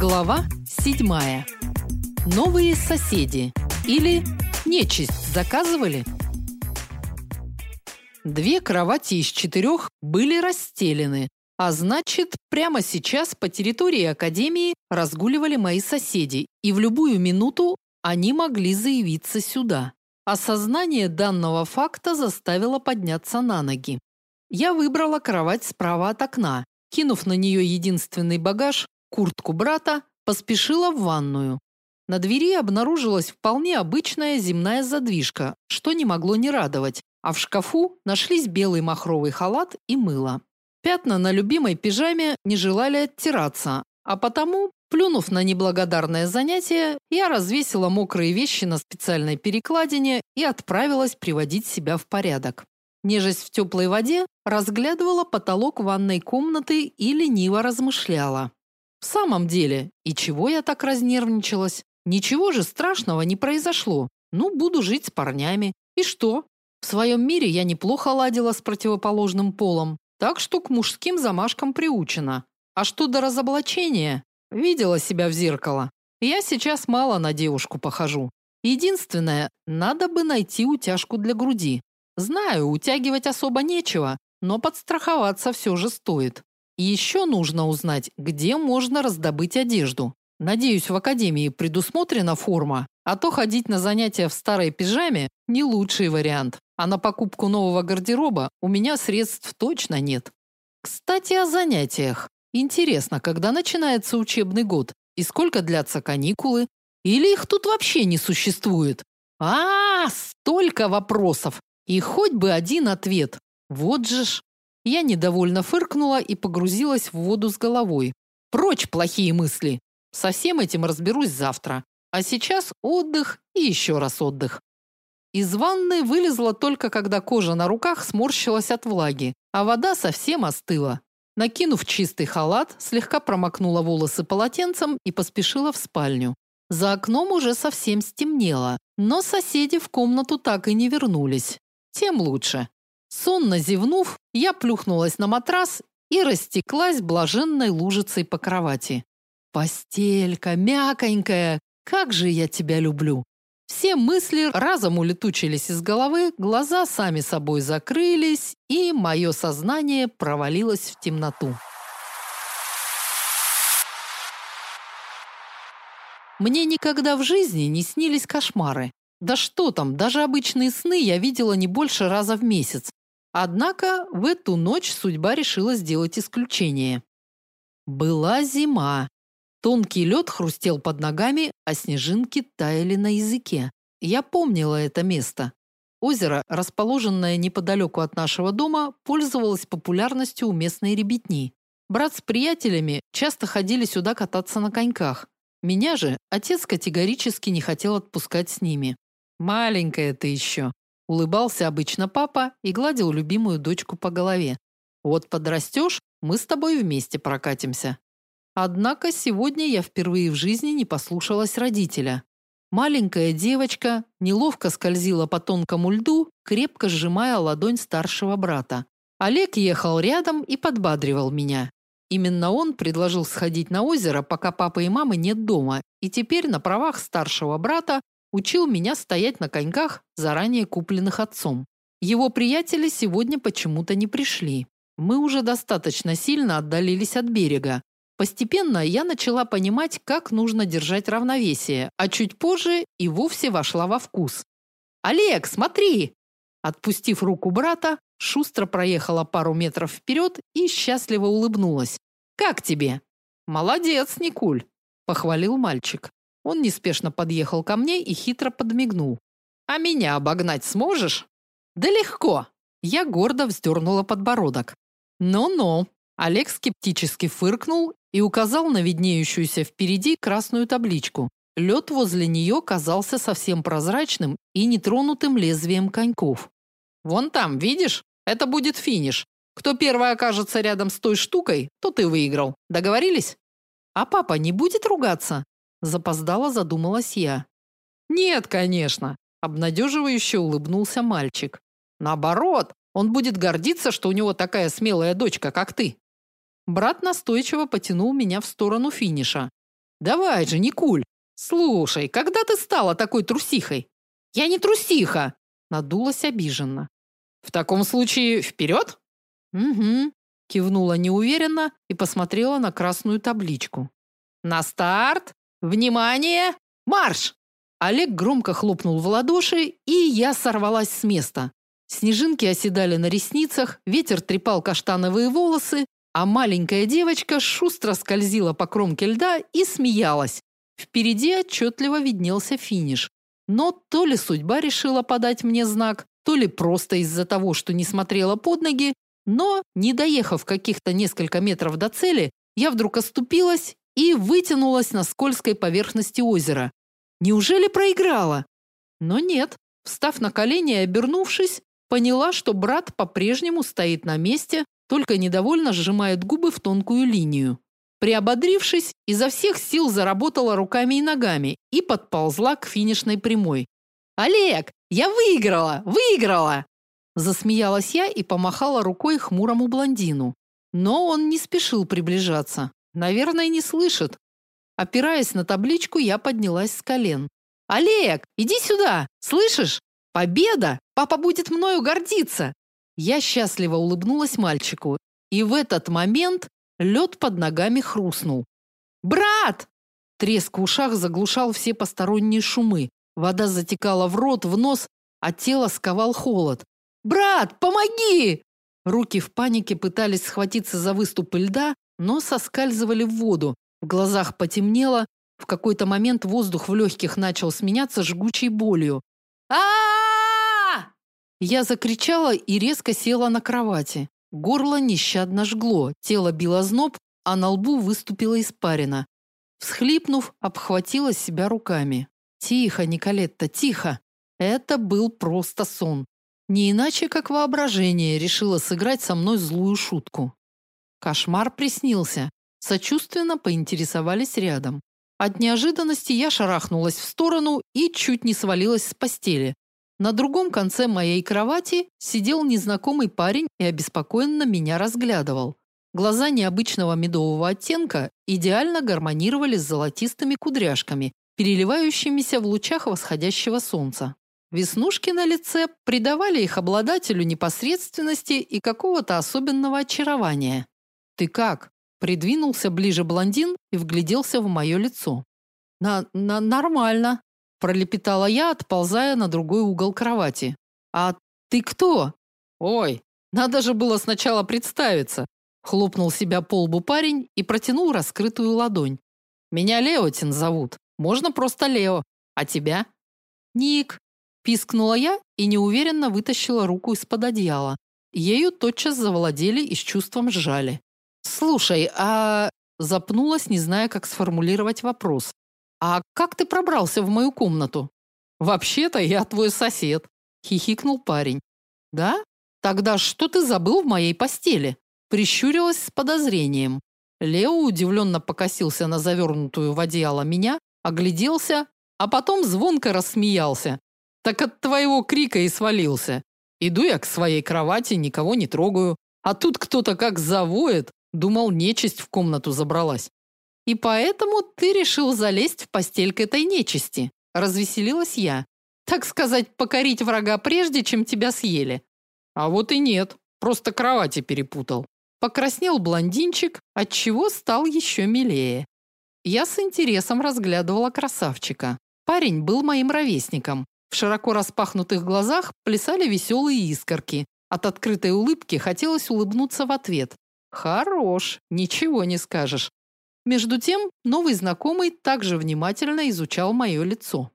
Глава 7. Новые соседи или нечисть заказывали? Две кровати из четырех были расстелены, а значит, прямо сейчас по территории академии разгуливали мои соседи, и в любую минуту они могли заявиться сюда. Осознание данного факта заставило подняться на ноги. Я выбрала кровать справа от окна, кинув на нее единственный багаж куртку брата, поспешила в ванную. На двери обнаружилась вполне обычная земная задвижка, что не могло не радовать, а в шкафу нашлись белый махровый халат и мыло. Пятна на любимой пижаме не желали оттираться, а потому, плюнув на неблагодарное занятие, я развесила мокрые вещи на специальной перекладине и отправилась приводить себя в порядок. Нежесть в теплой воде разглядывала потолок ванной комнаты и лениво размышляла. В самом деле, и чего я так разнервничалась? Ничего же страшного не произошло. Ну, буду жить с парнями. И что? В своем мире я неплохо ладила с противоположным полом, так что к мужским замашкам приучена. А что до разоблачения? Видела себя в зеркало. Я сейчас мало на девушку похожу. Единственное, надо бы найти утяжку для груди. Знаю, утягивать особо нечего, но подстраховаться все же стоит. И еще нужно узнать, где можно раздобыть одежду. Надеюсь, в академии предусмотрена форма, а то ходить на занятия в старой пижаме не лучший вариант. А на покупку нового гардероба у меня средств точно нет. Кстати, о занятиях. Интересно, когда начинается учебный год и сколько длятся каникулы? Или их тут вообще не существует? А, -а, -а столько вопросов. И хоть бы один ответ. Вот же ж. Я недовольно фыркнула и погрузилась в воду с головой. Прочь плохие мысли. Со всем этим разберусь завтра. А сейчас отдых и еще раз отдых. Из ванны вылезла только когда кожа на руках сморщилась от влаги, а вода совсем остыла. Накинув чистый халат, слегка промокнула волосы полотенцем и поспешила в спальню. За окном уже совсем стемнело, но соседи в комнату так и не вернулись. Тем лучше. Сонно зевнув, я плюхнулась на матрас и растеклась блаженной лужицей по кровати. Постелька мяконькая, как же я тебя люблю. Все мысли разом улетучились из головы, глаза сами собой закрылись, и мое сознание провалилось в темноту. Мне никогда в жизни не снились кошмары. Да что там, даже обычные сны я видела не больше раза в месяц, Однако в эту ночь судьба решила сделать исключение. Была зима. Тонкий лед хрустел под ногами, а снежинки таяли на языке. Я помнила это место. Озеро, расположенное неподалеку от нашего дома, пользовалось популярностью у местной ребятни. Брат с приятелями часто ходили сюда кататься на коньках. Меня же отец категорически не хотел отпускать с ними. Маленькая ты еще. Улыбался обычно папа и гладил любимую дочку по голове. Вот подрастешь, мы с тобой вместе прокатимся. Однако сегодня я впервые в жизни не послушалась родителя. Маленькая девочка неловко скользила по тонкому льду, крепко сжимая ладонь старшего брата. Олег ехал рядом и подбадривал меня. Именно он предложил сходить на озеро, пока папы и мамы нет дома, и теперь на правах старшего брата Учил меня стоять на коньках, заранее купленных отцом. Его приятели сегодня почему-то не пришли. Мы уже достаточно сильно отдалились от берега. Постепенно я начала понимать, как нужно держать равновесие, а чуть позже и вовсе вошла во вкус. «Олег, смотри!» Отпустив руку брата, шустро проехала пару метров вперед и счастливо улыбнулась. «Как тебе?» «Молодец, Никуль!» – похвалил мальчик. Он неспешно подъехал ко мне и хитро подмигнул. А меня обогнать сможешь? Да легко. Я гордо вздернула подбородок. Ну-ну. Олег скептически фыркнул и указал на виднеющуюся впереди красную табличку. Лед возле нее казался совсем прозрачным и нетронутым лезвием коньков. Вон там, видишь? Это будет финиш. Кто первый окажется рядом с той штукой, тот и выиграл. Договорились? А папа не будет ругаться? Запоздала, задумалась я. Нет, конечно, обнадеживающе улыбнулся мальчик. Наоборот, он будет гордиться, что у него такая смелая дочка, как ты. Брат настойчиво потянул меня в сторону финиша. Давай же, Никуль. Слушай, когда ты стала такой трусихой? Я не трусиха, надулась обиженно. В таком случае вперед?» Угу, кивнула неуверенно и посмотрела на красную табличку. На старт! Внимание! Марш! Олег громко хлопнул в ладоши, и я сорвалась с места. Снежинки оседали на ресницах, ветер трепал каштановые волосы, а маленькая девочка шустро скользила по кромке льда и смеялась. Впереди отчетливо виднелся финиш. Но то ли судьба решила подать мне знак, то ли просто из-за того, что не смотрела под ноги, но, не доехав каких-то несколько метров до цели, я вдруг оступилась и вытянулась на скользкой поверхности озера. Неужели проиграла? Но нет. Встав на колени и обернувшись, поняла, что брат по-прежнему стоит на месте, только недовольно сжимает губы в тонкую линию. Приободрившись, изо всех сил заработала руками и ногами и подползла к финишной прямой. «Олег, я выиграла! Выиграла!» Засмеялась я и помахала рукой хмурому блондину. Но он не спешил приближаться. Наверное, не слышит, Опираясь на табличку, я поднялась с колен. Олег, иди сюда. Слышишь? Победа! Папа будет мною гордиться. Я счастливо улыбнулась мальчику, и в этот момент лед под ногами хрустнул. Брат! Треск в ушах заглушал все посторонние шумы. Вода затекала в рот, в нос, а тело сковал холод. Брат, помоги! Руки в панике пытались схватиться за выступы льда, но соскальзывали в воду, в глазах потемнело, в какой-то момент воздух в легких начал сменяться жгучей болью. а Я закричала и резко села на кровати. Горло нещадно жгло, тело било зноб, а на лбу выступила испарина. Всхлипнув, обхватила себя руками. Тихо, Николетта, тихо. Это был просто сон. Не иначе, как воображение решило сыграть со мной злую шутку. Кошмар приснился. Сочувственно поинтересовались рядом. От неожиданности я шарахнулась в сторону и чуть не свалилась с постели. На другом конце моей кровати сидел незнакомый парень и обеспокоенно меня разглядывал. Глаза необычного медового оттенка идеально гармонировали с золотистыми кудряшками, переливающимися в лучах восходящего солнца. Веснушки на лице придавали их обладателю непосредственности и какого-то особенного очарования. Ты как? Придвинулся ближе блондин и вгляделся в мое лицо. На, на нормально, пролепетала я, отползая на другой угол кровати. А ты кто? Ой, надо же было сначала представиться. Хлопнул себя по лбу парень и протянул раскрытую ладонь. Меня Леотин зовут. Можно просто Лео. А тебя? Ник, пискнула я и неуверенно вытащила руку из-под одеяла. Ею тотчас завладели и с чувством сжали. Слушай, а запнулась, не зная, как сформулировать вопрос. А как ты пробрался в мою комнату? Вообще-то я твой сосед, хихикнул парень. Да? Тогда что ты забыл в моей постели? Прищурилась с подозрением. Лео удивленно покосился на завернутую в одеяло меня, огляделся, а потом звонко рассмеялся. Так от твоего крика и свалился. Иду я к своей кровати, никого не трогаю, а тут кто-то как завоет, Думал, нечисть в комнату забралась. И поэтому ты решил залезть в постель к этой нечисти. Развеселилась я. Так сказать, покорить врага прежде, чем тебя съели. А вот и нет. Просто кровати перепутал. Покраснел блондинчик, от чего стал еще милее. Я с интересом разглядывала красавчика. Парень был моим ровесником. В широко распахнутых глазах плясали веселые искорки. От открытой улыбки хотелось улыбнуться в ответ, Хорош, ничего не скажешь. Между тем, новый знакомый также внимательно изучал мое лицо.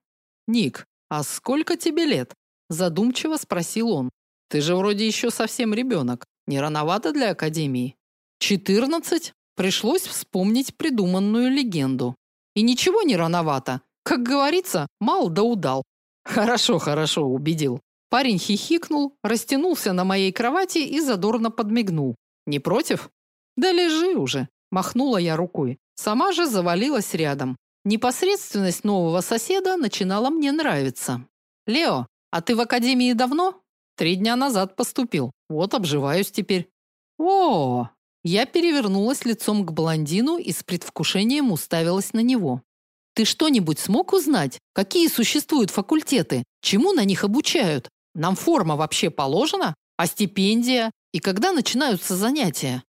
Ник, а сколько тебе лет? задумчиво спросил он. Ты же вроде еще совсем ребенок. Не рановато для академии? Четырнадцать? Пришлось вспомнить придуманную легенду. И ничего не рановато. Как говорится, мал да удал. Хорошо, хорошо, убедил. Парень хихикнул, растянулся на моей кровати и задорно подмигнул. Не против? Да лежи уже, махнула я рукой. Сама же завалилась рядом. Непосредственность нового соседа начинала мне нравиться. Лео, а ты в академии давно? Три дня назад поступил. Вот обживаюсь теперь. О, Я перевернулась лицом к блондину и с предвкушением уставилась на него. Ты что-нибудь смог узнать, какие существуют факультеты, чему на них обучают? Нам форма вообще положена, а стипендия и когда начинаются занятия?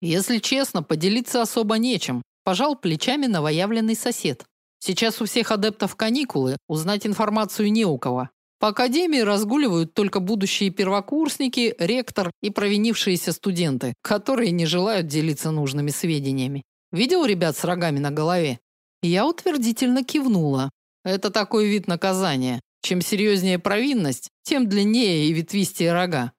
Если честно, поделиться особо нечем, пожал плечами новоявленный сосед. Сейчас у всех адептов каникулы, узнать информацию не у кого. По академии разгуливают только будущие первокурсники, ректор и провинившиеся студенты, которые не желают делиться нужными сведениями. Видел ребят с рогами на голове? Я утвердительно кивнула. Это такой вид наказания. Чем серьезнее провинность, тем длиннее и ветвистее рога.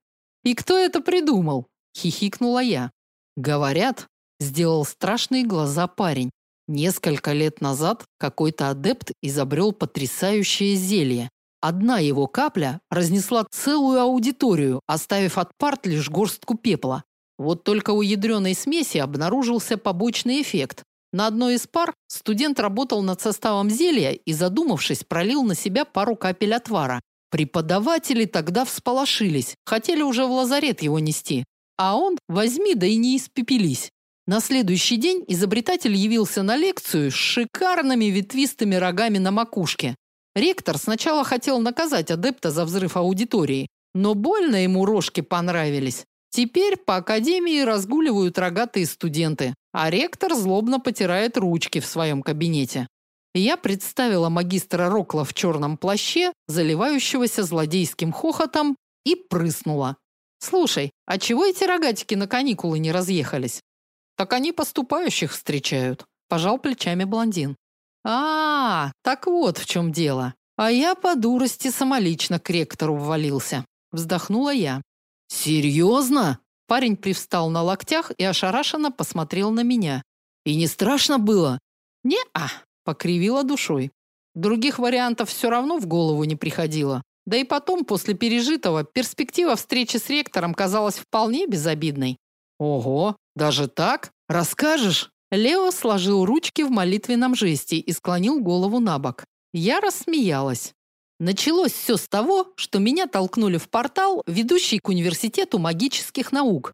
И кто это придумал? хихикнула я. Говорят, сделал страшные глаза парень. Несколько лет назад какой-то адепт изобрел потрясающее зелье, Одна его капля разнесла целую аудиторию, оставив от парт лишь горстку пепла. Вот только у ядреной смеси обнаружился побочный эффект. На одной из пар студент работал над составом зелья и, задумавшись, пролил на себя пару капель отвара. Преподаватели тогда всполошились, хотели уже в лазарет его нести. А он возьми да и не испепелись. На следующий день изобретатель явился на лекцию с шикарными ветвистыми рогами на макушке. Ректор сначала хотел наказать адепта за взрыв аудитории, но больно ему рожки понравились. Теперь по академии разгуливают рогатые студенты, а ректор злобно потирает ручки в своем кабинете. Я представила магистра Рокла в черном плаще, заливающегося злодейским хохотом, и прыснула. Слушай, а чего эти рогатики на каникулы не разъехались? Так они поступающих встречают, пожал плечами блондин. А, так вот в чем дело. А я по дурости самолично к ректору ввалился. Вздохнула я. Серьезно? Парень привстал на локтях и ошарашенно посмотрел на меня. И не страшно было? Не-а, покривила душой. Других вариантов все равно в голову не приходило. Да и потом, после пережитого, перспектива встречи с ректором казалась вполне безобидной. Ого, даже так? Расскажешь? Лео сложил ручки в молитвенном жесте и склонил голову на бок. Я рассмеялась. Началось все с того, что меня толкнули в портал, ведущий к университету магических наук.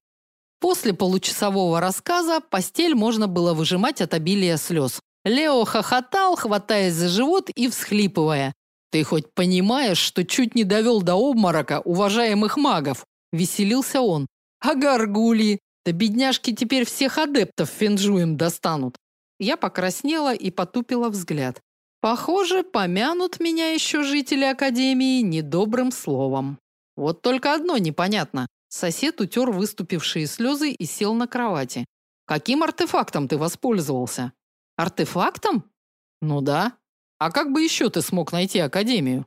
После получасового рассказа постель можно было выжимать от обилия слез. Лео хохотал, хватаясь за живот и всхлипывая. Ты хоть понимаешь, что чуть не довел до обморока уважаемых магов? веселился он. А горгульи, да бедняжки теперь всех адептов фенжуем достанут. Я покраснела и потупила взгляд. Похоже, помянут меня еще жители академии недобрым словом. Вот только одно непонятно. Сосед утер выступившие слезы и сел на кровати. Каким артефактом ты воспользовался? Артефактом? Ну да. А как бы еще ты смог найти академию?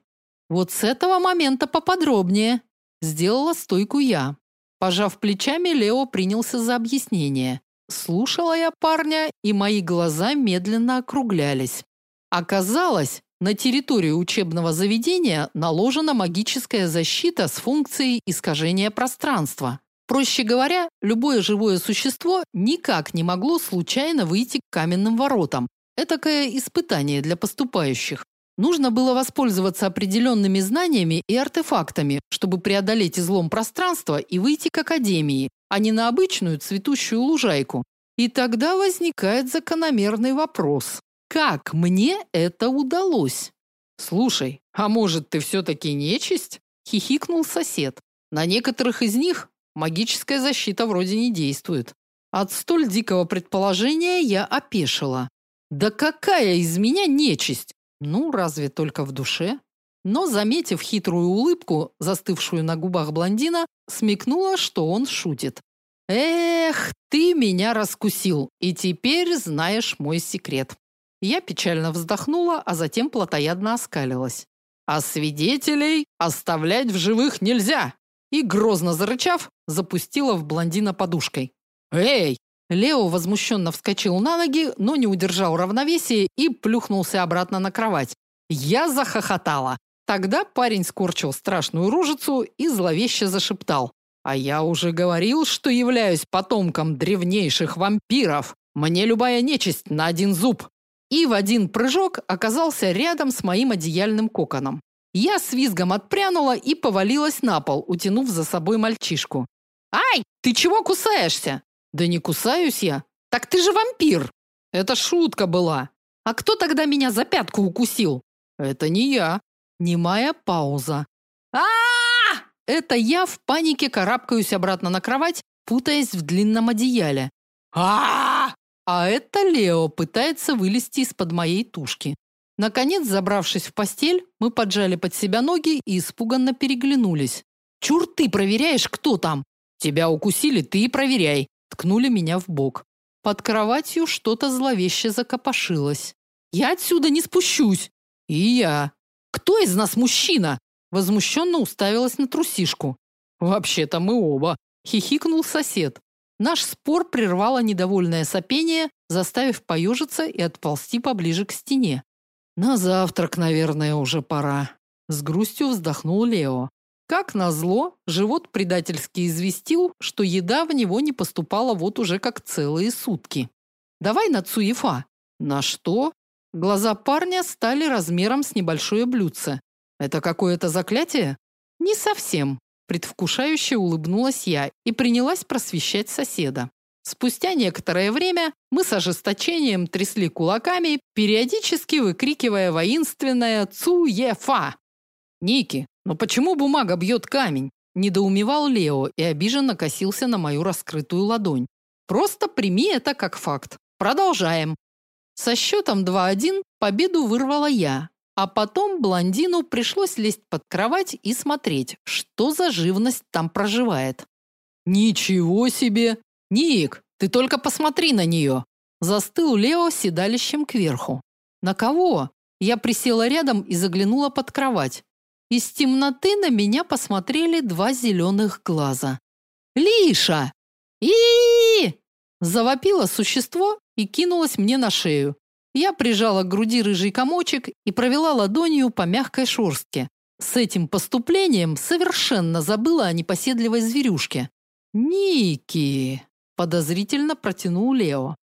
Вот с этого момента поподробнее. Сделала стойку я. Пожав плечами, Лео принялся за объяснение. Слушала я парня, и мои глаза медленно округлялись. Оказалось, на территории учебного заведения наложена магическая защита с функцией искажения пространства. Проще говоря, любое живое существо никак не могло случайно выйти к каменным воротам. Этакое испытание для поступающих. Нужно было воспользоваться определенными знаниями и артефактами, чтобы преодолеть излом пространства и выйти к академии, а не на обычную цветущую лужайку. И тогда возникает закономерный вопрос: как мне это удалось? Слушай, а может, ты все таки нечисть? хихикнул сосед. На некоторых из них магическая защита вроде не действует. От столь дикого предположения я опешила. Да какая из меня нечисть? Ну, разве только в душе? Но, заметив хитрую улыбку, застывшую на губах блондина, смекнула, что он шутит. Эх, ты меня раскусил, и теперь знаешь мой секрет. Я печально вздохнула, а затем плотоядно оскалилась. А свидетелей оставлять в живых нельзя. И грозно зарычав, запустила в блондина подушкой. Эй, Лео возмущенно вскочил на ноги, но не удержал равновесия и плюхнулся обратно на кровать. Я захохотала. Тогда парень скорчил страшную рожицу и зловеще зашептал: "А я уже говорил, что являюсь потомком древнейших вампиров. Мне любая нечисть на один зуб". И в один прыжок оказался рядом с моим одеяльным коконом. Я с визгом отпрянула и повалилась на пол, утянув за собой мальчишку. "Ай, ты чего кусаешься?" Да не кусаюсь я. Так ты же вампир. Это шутка была. А кто тогда меня за пятку укусил? Это не я. Немая пауза. А! Это я в панике карабкаюсь обратно на кровать, путаясь в длинном одеяле. -а! А это Лео пытается вылезти из-под моей тушки. Наконец, забравшись в постель, мы поджали под себя ноги и испуганно переглянулись. Чур ты проверяешь, кто там? Тебя укусили, ты и проверяй. Ткнули меня в бок. Под кроватью что-то зловеще закопошилось. Я отсюда не спущусь. И я. Кто из нас мужчина? Возмущенно уставилась на трусишку. Вообще-то мы оба, хихикнул сосед. Наш спор прервало недовольное сопение, заставив поежиться и отползти поближе к стене. На завтрак, наверное, уже пора, с грустью вздохнул Лео. Как назло, живот предательски известил, что еда в него не поступала вот уже как целые сутки. Давай на Цуефа. На что? Глаза парня стали размером с небольшое блюдце. Это какое-то заклятие? Не совсем, предвкушающе улыбнулась я и принялась просвещать соседа. Спустя некоторое время мы с ожесточением трясли кулаками, периодически выкрикивая воинственное «Цуефа!». «Ники, но почему бумага бьет камень?» – недоумевал Лео и обиженно косился на мою раскрытую ладонь. «Просто прими это как факт. Продолжаем». Со счетом 2-1 победу вырвала я, а потом блондину пришлось лезть под кровать и смотреть, что за живность там проживает. «Ничего себе!» «Ник, ты только посмотри на нее!» Застыл Лео седалищем кверху. «На кого?» Я присела рядом и заглянула под кровать. Из темноты на меня посмотрели два зеленых глаза. «Лиша! и, Завопило существо и кинулось мне на шею. Я прижала к груди рыжий комочек и провела ладонью по мягкой шерстке. С этим поступлением совершенно забыла о непоседливой зверюшке. «Ники!» Подозрительно протянул Лео.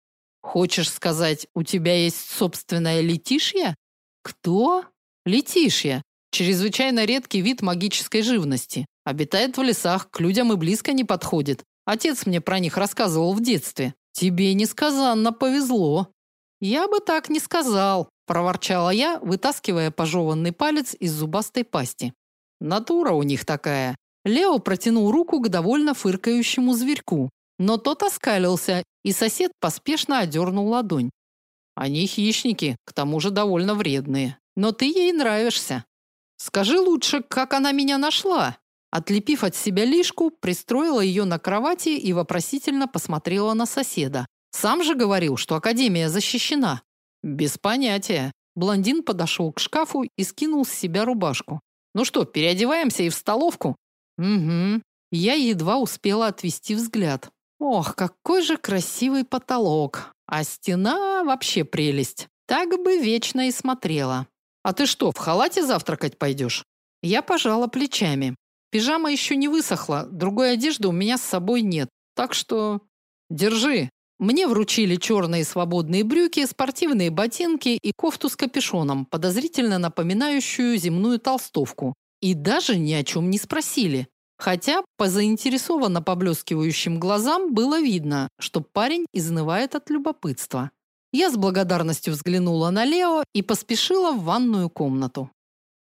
Хочешь сказать, у тебя есть собственная летишья? Кто? Летишья. Чрезвычайно редкий вид магической живности. Обитает в лесах, к людям и близко не подходит. Отец мне про них рассказывал в детстве. Тебе несказанно повезло. Я бы так не сказал, проворчала я, вытаскивая пожеванный палец из зубастой пасти. Натура у них такая. Лео протянул руку к довольно фыркающему зверьку. Но тот оскалился, и сосед поспешно одернул ладонь. Они хищники, к тому же довольно вредные. Но ты ей нравишься. Скажи лучше, как она меня нашла? Отлепив от себя лишку, пристроила ее на кровати и вопросительно посмотрела на соседа. Сам же говорил, что академия защищена. Без понятия. Блондин подошел к шкафу и скинул с себя рубашку. Ну что, переодеваемся и в столовку? Угу. Я едва успела отвести взгляд. Ох, какой же красивый потолок. А стена вообще прелесть. Так бы вечно и смотрела. А ты что, в халате завтракать пойдешь?» Я пожала плечами. Пижама еще не высохла, другой одежды у меня с собой нет. Так что держи. Мне вручили черные свободные брюки, спортивные ботинки и кофту с капюшоном, подозрительно напоминающую земную толстовку. И даже ни о чем не спросили. Хотя по заинтересованно поблескивающим глазам было видно, что парень изнывает от любопытства. Я с благодарностью взглянула на Лео и поспешила в ванную комнату.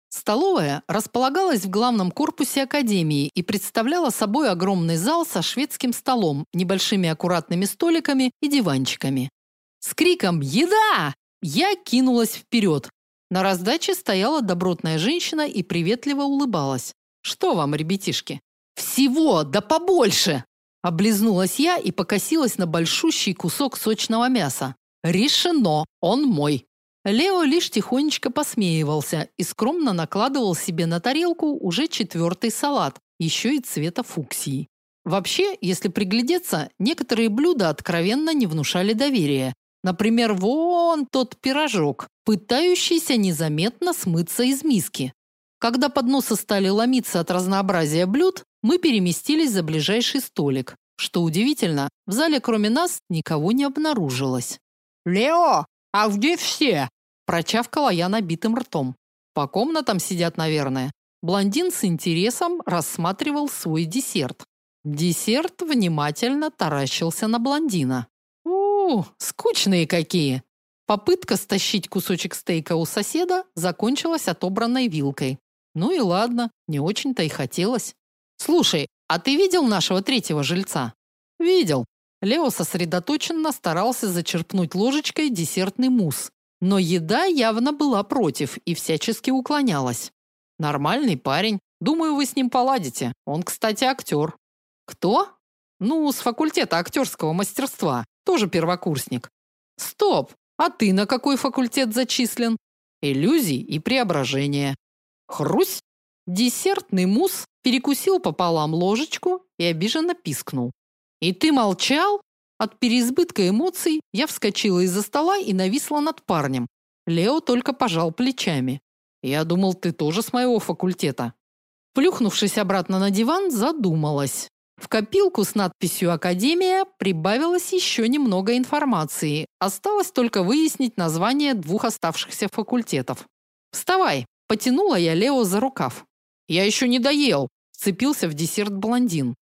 Столовая располагалась в главном корпусе академии и представляла собой огромный зал со шведским столом, небольшими аккуратными столиками и диванчиками. С криком «Еда!» я кинулась вперед. На раздаче стояла добротная женщина и приветливо улыбалась. Что вам, ребятишки? Всего, да побольше. Облизнулась я и покосилась на большущий кусок сочного мяса. Решено, он мой. Лео лишь тихонечко посмеивался и скромно накладывал себе на тарелку уже четвертый салат, еще и цвета фуксии. Вообще, если приглядеться, некоторые блюда откровенно не внушали доверия. Например, вон тот пирожок, пытающийся незаметно смыться из миски. Когда подносы стали ломиться от разнообразия блюд, мы переместились за ближайший столик. Что удивительно, в зале кроме нас никого не обнаружилось. «Лео, а где все?» Прочавкала я набитым ртом. По комнатам сидят, наверное. Блондин с интересом рассматривал свой десерт. Десерт внимательно таращился на блондина. У, скучные какие. Попытка стащить кусочек стейка у соседа закончилась отобранной вилкой. Ну и ладно, не очень-то и хотелось. Слушай, а ты видел нашего третьего жильца? Видел. Лео сосредоточенно старался зачерпнуть ложечкой десертный мусс, но еда явно была против и всячески уклонялась. Нормальный парень. Думаю, вы с ним поладите. Он, кстати, актер». Кто? Ну, с факультета актерского мастерства. Тоже первокурсник. Стоп. А ты на какой факультет зачислен? Иллюзий и преображения. Хрусь. Десертный мусс перекусил пополам ложечку и обиженно пискнул. И ты молчал? От переизбытка эмоций я вскочила из-за стола и нависла над парнем. Лео только пожал плечами. Я думал, ты тоже с моего факультета. Плюхнувшись обратно на диван, задумалась. В копилку с надписью Академия прибавилось еще немного информации. Осталось только выяснить название двух оставшихся факультетов. Вставай, потянула я Лео за рукав. Я еще не доел, вцепился в десерт блондин.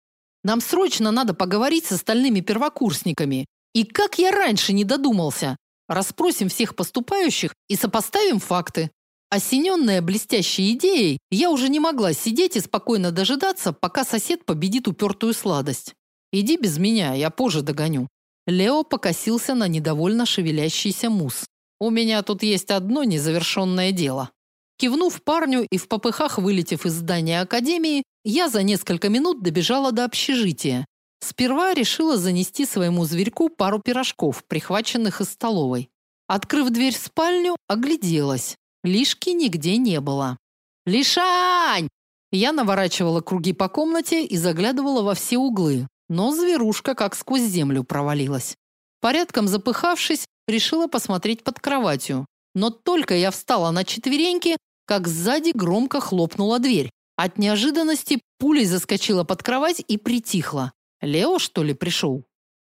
Нам срочно надо поговорить с остальными первокурсниками. И как я раньше не додумался. Расспросим всех поступающих и сопоставим факты. Осененная блестящей идеей, я уже не могла сидеть и спокойно дожидаться, пока сосед победит упертую сладость. Иди без меня, я позже догоню. Лео покосился на недовольно шевелящийся мусс. У меня тут есть одно незавершенное дело. Кивнув парню и в попыхах вылетев из здания академии, я за несколько минут добежала до общежития. Сперва решила занести своему зверьку пару пирожков, прихваченных из столовой. Открыв дверь в спальню, огляделась. Лишки нигде не было. «Лишань!» Я наворачивала круги по комнате и заглядывала во все углы, но зверушка как сквозь землю провалилась. Порядком запыхавшись, решила посмотреть под кроватью. Но только я встала на четвереньки, как сзади громко хлопнула дверь. От неожиданности пулей заскочила под кровать и притихла. Лео, что ли, пришел?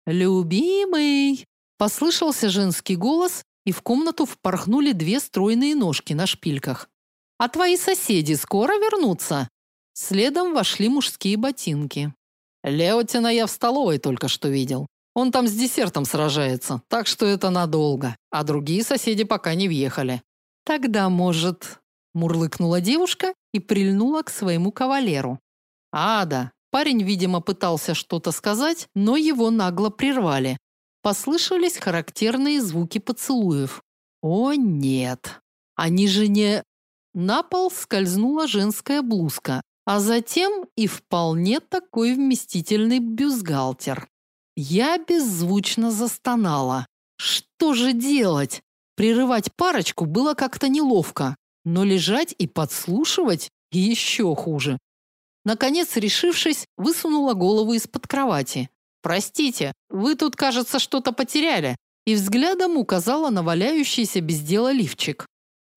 «Любимый!» Послышался женский голс, и в комнату впорхнули две стройные ножки на шпильках. А твои соседи скоро вернутся? Следом вошли мужские ботинки. Леотина я в столовой только что видел. Он там с десертом сражается, так что это надолго, а другие соседи пока не въехали. Тогда, может, мурлыкнула девушка и прильнула к своему кавалеру. Ада, парень, видимо, пытался что-то сказать, но его нагло прервали. Послышались характерные звуки поцелуев. О нет. Они же не На пол скользнула женская блузка, а затем и вполне такой вместительный бюстгальтер. Я беззвучно застонала. Что же делать? Прерывать парочку было как-то неловко, но лежать и подслушивать еще хуже. Наконец, решившись, высунула голову из-под кровати. Простите, вы тут, кажется, что-то потеряли. И взглядом указала на валяющийся без дела лифчик.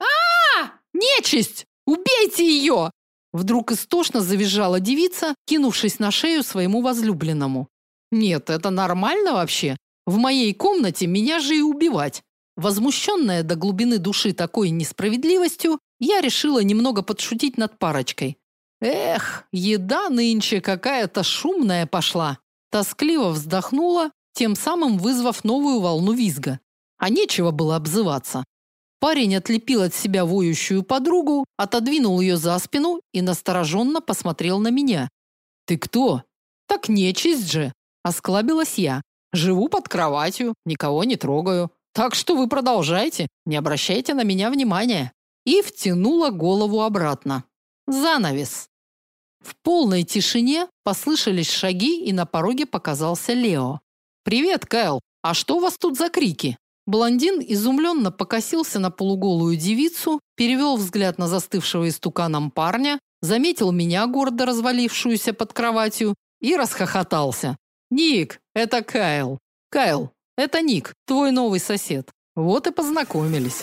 А! -а, -а! Нечисть! Убейте ее!» Вдруг истошно завизжала девица, кинувшись на шею своему возлюбленному. Нет, это нормально вообще? В моей комнате меня же и убивать. Возмущенная до глубины души такой несправедливостью, я решила немного подшутить над парочкой. Эх, еда нынче какая-то шумная пошла. Тоскливо вздохнула, тем самым вызвав новую волну визга. А нечего было обзываться. Парень отлепил от себя воющую подругу, отодвинул ее за спину и настороженно посмотрел на меня. Ты кто? Так нечисть же, осклабилась я. Живу под кроватью, никого не трогаю. Так что вы продолжайте, не обращайте на меня внимания. И втянула голову обратно. Занавес. В полной тишине послышались шаги, и на пороге показался Лео. Привет, Кайл. А что у вас тут за крики? Блондин изумленно покосился на полуголую девицу, перевел взгляд на застывшего истуканом парня, заметил меня, гордо развалившуюся под кроватью, и расхохотался. Ник, это Кайл. Кайл, это Ник, твой новый сосед. Вот и познакомились.